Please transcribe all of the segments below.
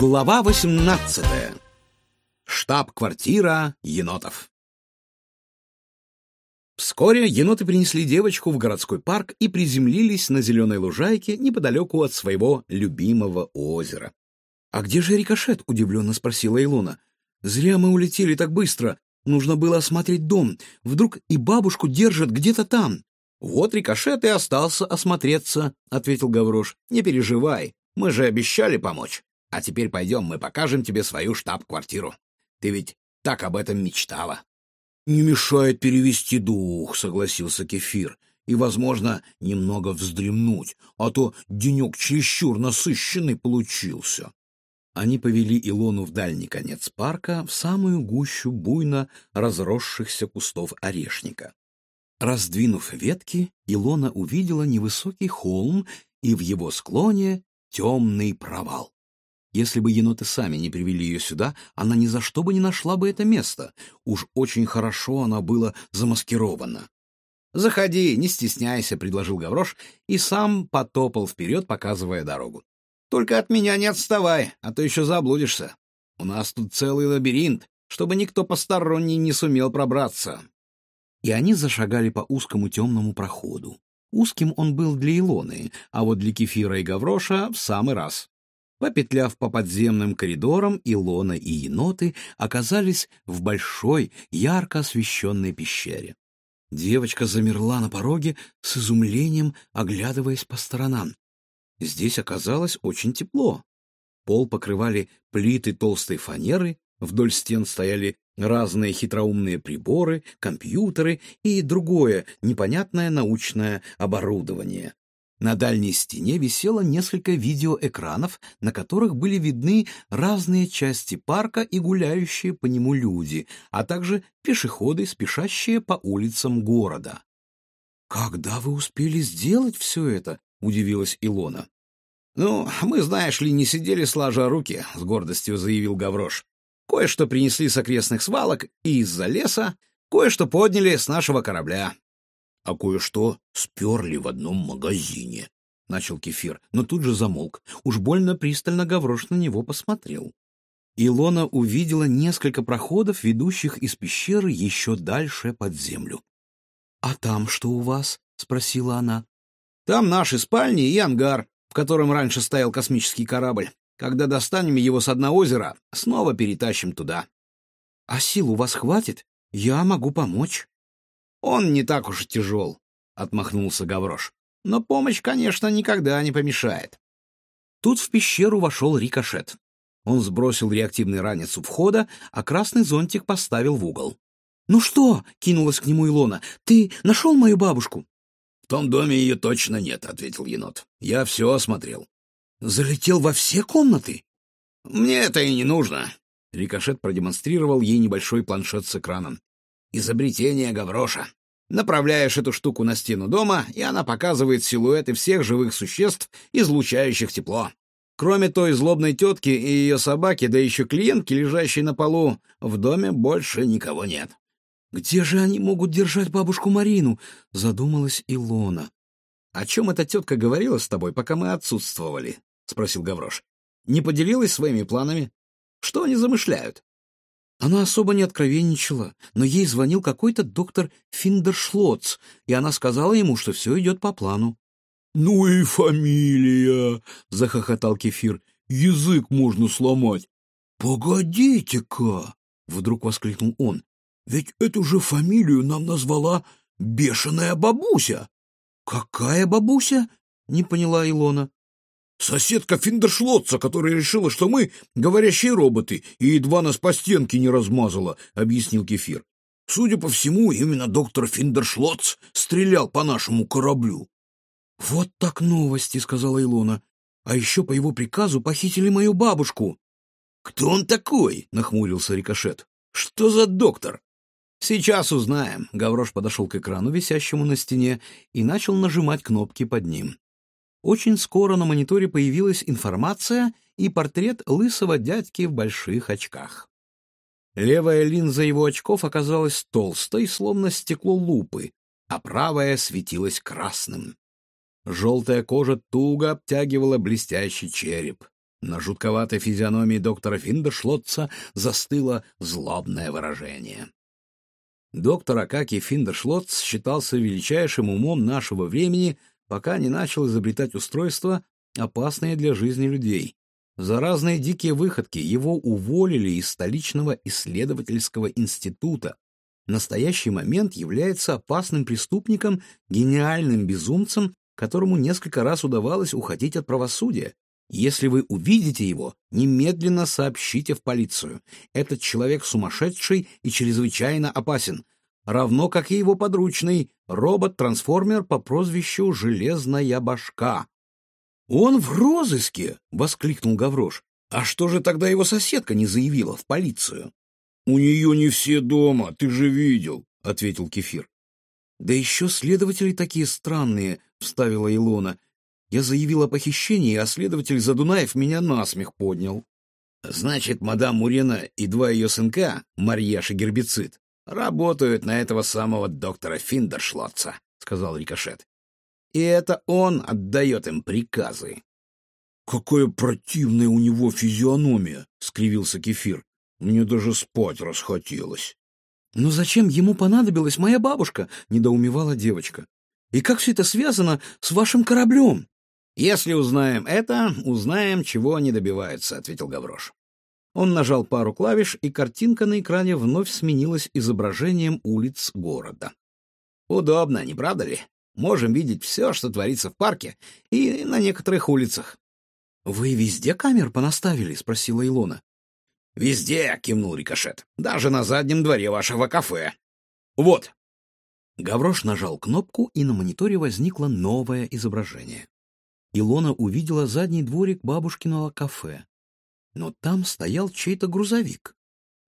Глава 18. Штаб-квартира енотов. Вскоре еноты принесли девочку в городской парк и приземлились на зеленой лужайке неподалеку от своего любимого озера. «А где же рикошет?» — удивленно спросила Илона. «Зря мы улетели так быстро. Нужно было осмотреть дом. Вдруг и бабушку держат где-то там». «Вот рикошет и остался осмотреться», — ответил Гаврош. «Не переживай, мы же обещали помочь». А теперь пойдем, мы покажем тебе свою штаб-квартиру. Ты ведь так об этом мечтала. — Не мешает перевести дух, — согласился Кефир, — и, возможно, немного вздремнуть, а то денек чересчур насыщенный получился. Они повели Илону в дальний конец парка, в самую гущу буйно разросшихся кустов орешника. Раздвинув ветки, Илона увидела невысокий холм и в его склоне темный провал. Если бы еноты сами не привели ее сюда, она ни за что бы не нашла бы это место. Уж очень хорошо она была замаскирована. «Заходи, не стесняйся», — предложил Гаврош и сам потопал вперед, показывая дорогу. «Только от меня не отставай, а то еще заблудишься. У нас тут целый лабиринт, чтобы никто посторонний не сумел пробраться». И они зашагали по узкому темному проходу. Узким он был для Илоны, а вот для Кефира и Гавроша в самый раз. Попетляв по подземным коридорам, Илона и еноты оказались в большой, ярко освещенной пещере. Девочка замерла на пороге с изумлением, оглядываясь по сторонам. Здесь оказалось очень тепло. Пол покрывали плиты толстой фанеры, вдоль стен стояли разные хитроумные приборы, компьютеры и другое непонятное научное оборудование. На дальней стене висело несколько видеоэкранов, на которых были видны разные части парка и гуляющие по нему люди, а также пешеходы, спешащие по улицам города. «Когда вы успели сделать все это?» — удивилась Илона. «Ну, мы, знаешь ли, не сидели сложа руки», — с гордостью заявил Гаврош. «Кое-что принесли с окрестных свалок и из-за леса, кое-что подняли с нашего корабля а кое-что сперли в одном магазине. — начал Кефир, но тут же замолк. Уж больно пристально Гаврош на него посмотрел. Илона увидела несколько проходов, ведущих из пещеры еще дальше под землю. — А там что у вас? — спросила она. — Там наши спальни и ангар, в котором раньше стоял космический корабль. Когда достанем его с дна озера, снова перетащим туда. — А сил у вас хватит? Я могу помочь. Он не так уж и тяжел, — отмахнулся Гаврош. Но помощь, конечно, никогда не помешает. Тут в пещеру вошел рикошет. Он сбросил реактивный ранец у входа, а красный зонтик поставил в угол. «Ну что?» — кинулась к нему Илона. «Ты нашел мою бабушку?» «В том доме ее точно нет», — ответил енот. «Я все осмотрел». «Залетел во все комнаты?» «Мне это и не нужно». Рикошет продемонстрировал ей небольшой планшет с экраном. Изобретение Гавроша. Направляешь эту штуку на стену дома, и она показывает силуэты всех живых существ, излучающих тепло. Кроме той злобной тетки и ее собаки, да еще клиентки, лежащей на полу, в доме больше никого нет. «Где же они могут держать бабушку Марину?» — задумалась Илона. «О чем эта тетка говорила с тобой, пока мы отсутствовали?» — спросил Гаврош. «Не поделилась своими планами? Что они замышляют?» Она особо не откровенничала, но ей звонил какой-то доктор Финдершлоц, и она сказала ему, что все идет по плану. «Ну и фамилия!» — захохотал Кефир. «Язык можно сломать!» «Погодите-ка!» — вдруг воскликнул он. «Ведь эту же фамилию нам назвала бешеная бабуся!» «Какая бабуся?» — не поняла Илона. Соседка Финдершлотца, которая решила, что мы говорящие роботы, и едва нас по стенке не размазала, — объяснил Кефир. Судя по всему, именно доктор Финдершлотц стрелял по нашему кораблю. — Вот так новости, — сказала Илона. — А еще по его приказу похитили мою бабушку. — Кто он такой? — нахмурился Рикошет. — Что за доктор? — Сейчас узнаем. Гаврош подошел к экрану, висящему на стене, и начал нажимать кнопки под ним. Очень скоро на мониторе появилась информация и портрет лысого дядьки в больших очках. Левая линза его очков оказалась толстой, словно стекло лупы, а правая светилась красным. Желтая кожа туго обтягивала блестящий череп. На жутковатой физиономии доктора Финдершлотца застыло злобное выражение. Доктор Акакий Финдершлотц считался величайшим умом нашего времени, пока не начал изобретать устройства, опасные для жизни людей. За разные дикие выходки его уволили из столичного исследовательского института. В настоящий момент является опасным преступником, гениальным безумцем, которому несколько раз удавалось уходить от правосудия. Если вы увидите его, немедленно сообщите в полицию. Этот человек сумасшедший и чрезвычайно опасен, равно как и его подручный, робот-трансформер по прозвищу «Железная башка». «Он в розыске!» — воскликнул Гаврош. «А что же тогда его соседка не заявила в полицию?» «У нее не все дома, ты же видел», — ответил Кефир. «Да еще следователи такие странные», — вставила Илона. «Я заявил о похищении, а следователь Задунаев меня насмех поднял». «Значит, мадам Мурена и два ее сынка, Марьяш и Гербицид, работают на этого самого доктора Финдершлотца», — сказал Рикошет. И это он отдает им приказы. «Какая противная у него физиономия!» — скривился Кефир. «Мне даже спать расхотелось». «Но зачем ему понадобилась моя бабушка?» — недоумевала девочка. «И как все это связано с вашим кораблем?» «Если узнаем это, узнаем, чего они добиваются», — ответил Гаврош. Он нажал пару клавиш, и картинка на экране вновь сменилась изображением улиц города. «Удобно, не правда ли?» можем видеть все, что творится в парке и на некоторых улицах. — Вы везде камер понаставили? — спросила Илона. — Везде, — кивнул Рикошет. — Даже на заднем дворе вашего кафе. — Вот. Гаврош нажал кнопку, и на мониторе возникло новое изображение. Илона увидела задний дворик бабушкиного кафе. Но там стоял чей-то грузовик,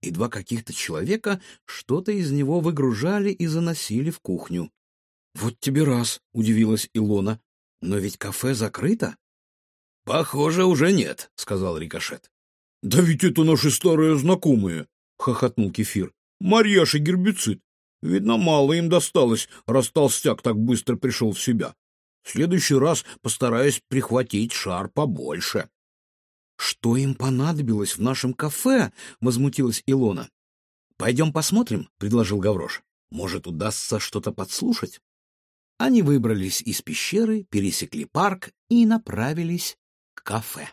и два каких-то человека что-то из него выгружали и заносили в кухню. «Вот тебе раз», — удивилась Илона. «Но ведь кафе закрыто?» «Похоже, уже нет», — сказал Рикошет. «Да ведь это наши старые знакомые», — хохотнул Кефир. «Марьяш и гербицид. Видно, мало им досталось, раз толстяк так быстро пришел в себя. В следующий раз постараюсь прихватить шар побольше». «Что им понадобилось в нашем кафе?» — возмутилась Илона. «Пойдем посмотрим», — предложил Гаврош. «Может, удастся что-то подслушать?» Они выбрались из пещеры, пересекли парк и направились к кафе.